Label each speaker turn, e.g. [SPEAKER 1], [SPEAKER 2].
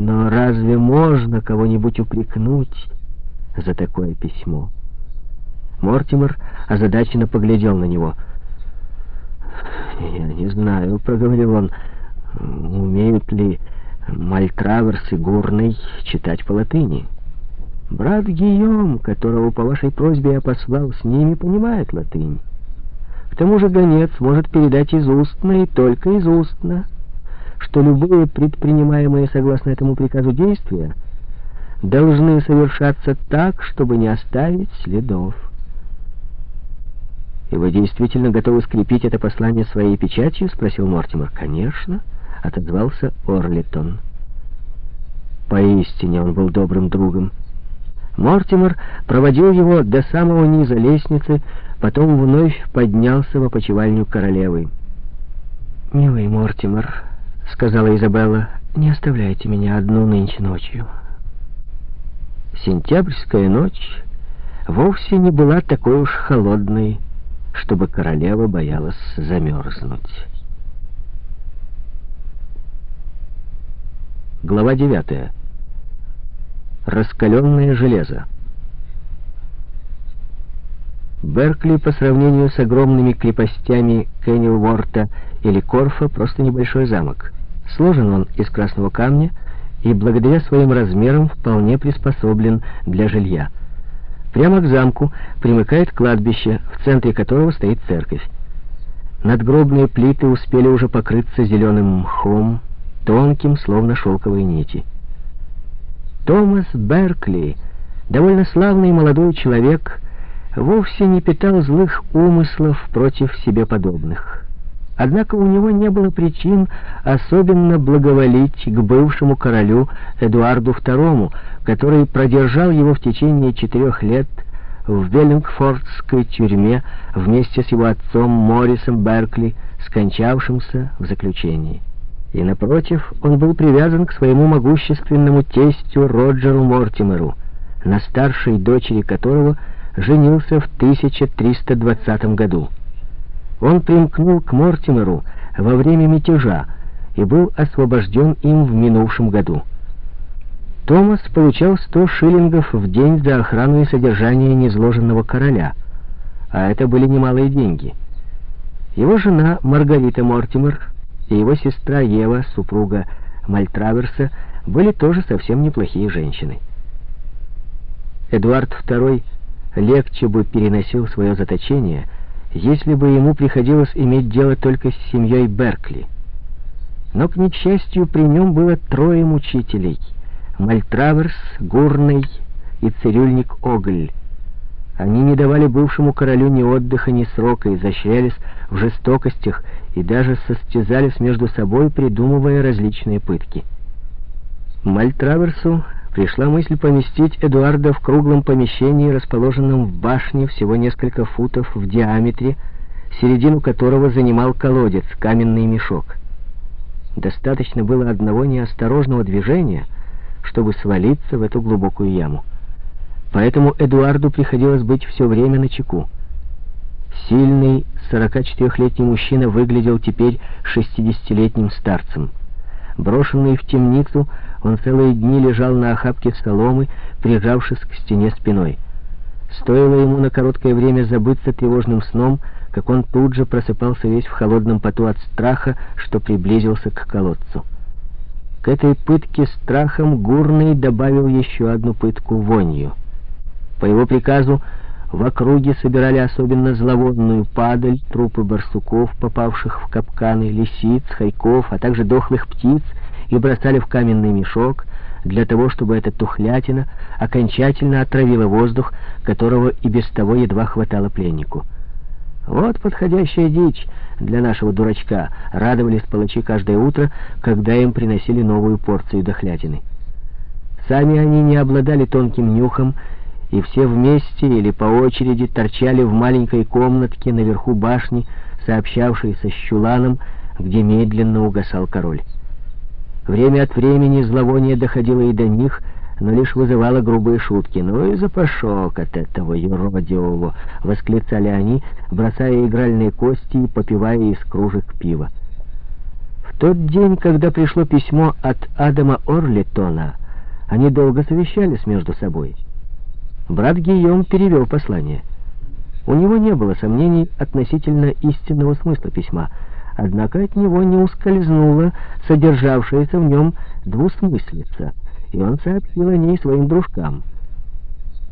[SPEAKER 1] Но разве можно кого-нибудь упрекнуть за такое письмо? Мортимер озадаченно поглядел на него. «Я не знаю», — проговорил он, — «умеют ли Мальтраверс и Гурный читать по латыни?» «Брат Гийом, которого по вашей просьбе я послал с ними, понимает латынь. К тому же гонец может передать из устно и только из устно, что любые предпринимаемые согласно этому приказу действия должны совершаться так, чтобы не оставить следов». «И вы действительно готовы скрепить это послание своей печатью?» — спросил Мортимер. «Конечно», — отозвался Орлитон. Поистине он был добрым другом. Мортимер проводил его до самого низа лестницы, потом вновь поднялся в опочивальню королевы. «Милый Мортимер», — сказала Изабелла, — «не оставляйте меня одну нынче ночью». Сентябрьская ночь вовсе не была такой уж холодной, чтобы королева боялась замерзнуть. Глава 9. Раскаленное железо. Беркли по сравнению с огромными крепостями Кеннилворта или Корфа просто небольшой замок. Сложен он из красного камня и благодаря своим размерам вполне приспособлен для жилья. Прямо к замку примыкает кладбище, в центре которого стоит церковь. Надгробные плиты успели уже покрыться зеленым мхом, тонким, словно шелковые нити. Томас Беркли, довольно славный молодой человек, вовсе не питал злых умыслов против себе подобных. Однако у него не было причин особенно благоволить к бывшему королю Эдуарду II, который продержал его в течение четырех лет в Веллингфордской тюрьме вместе с его отцом Моррисом Беркли, скончавшимся в заключении. И, напротив, он был привязан к своему могущественному тестю Роджеру Мортимеру, на старшей дочери которого женился в 1320 году. Он примкнул к Мортимеру во время мятежа и был освобожден им в минувшем году. Томас получал 100 шиллингов в день за охрану и содержание незложенного короля, а это были немалые деньги. Его жена Маргарита Мортимер и его сестра Ева, супруга Мальтраверса, были тоже совсем неплохие женщины. Эдуард II легче бы переносил свое заточение, если бы ему приходилось иметь дело только с семьей Беркли. Но, к несчастью, при нем было трое мучителей — Мальтраверс, Гурный и цирюльник Огль. Они не давали бывшему королю ни отдыха, ни срока, изощрялись в жестокостях и даже состязались между собой, придумывая различные пытки. Мальтраверсу пришла мысль поместить Эдуарда в круглом помещении, расположенном в башне всего несколько футов в диаметре, середину которого занимал колодец, каменный мешок. Достаточно было одного неосторожного движения, чтобы свалиться в эту глубокую яму. Поэтому Эдуарду приходилось быть все время на чеку. Сильный, 44-летний мужчина выглядел теперь 60-летним старцем. Брошенный в темницу, он целые дни лежал на охапке соломы, прижавшись к стене спиной. Стоило ему на короткое время забыться тревожным сном, как он тут же просыпался весь в холодном поту от страха, что приблизился к колодцу. К этой пытке страхом Гурный добавил еще одну пытку вонью. По его приказу в округе собирали особенно зловонную падаль, трупы барсуков, попавших в капканы, лисиц, хайков, а также дохлых птиц, и бросали в каменный мешок для того, чтобы эта тухлятина окончательно отравила воздух, которого и без того едва хватало пленнику. Вот подходящая дичь для нашего дурачка, радовались палачи каждое утро, когда им приносили новую порцию дохлятины. Сами они не обладали тонким нюхом и все вместе или по очереди торчали в маленькой комнатке наверху башни, сообщавшейся с чуланом, где медленно угасал король. Время от времени зловоние доходило и до них, но лишь вызывало грубые шутки. «Ну и запашок от этого юродивого!» — восклицали они, бросая игральные кости и попивая из кружек пива. В тот день, когда пришло письмо от Адама Орлитона, они долго совещались между собой. Брат Гийом перевел послание. У него не было сомнений относительно истинного смысла письма, однако от него не ускользнула содержавшаяся в нем двусмыслица, и он сообщил о ней своим дружкам —